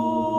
Oh.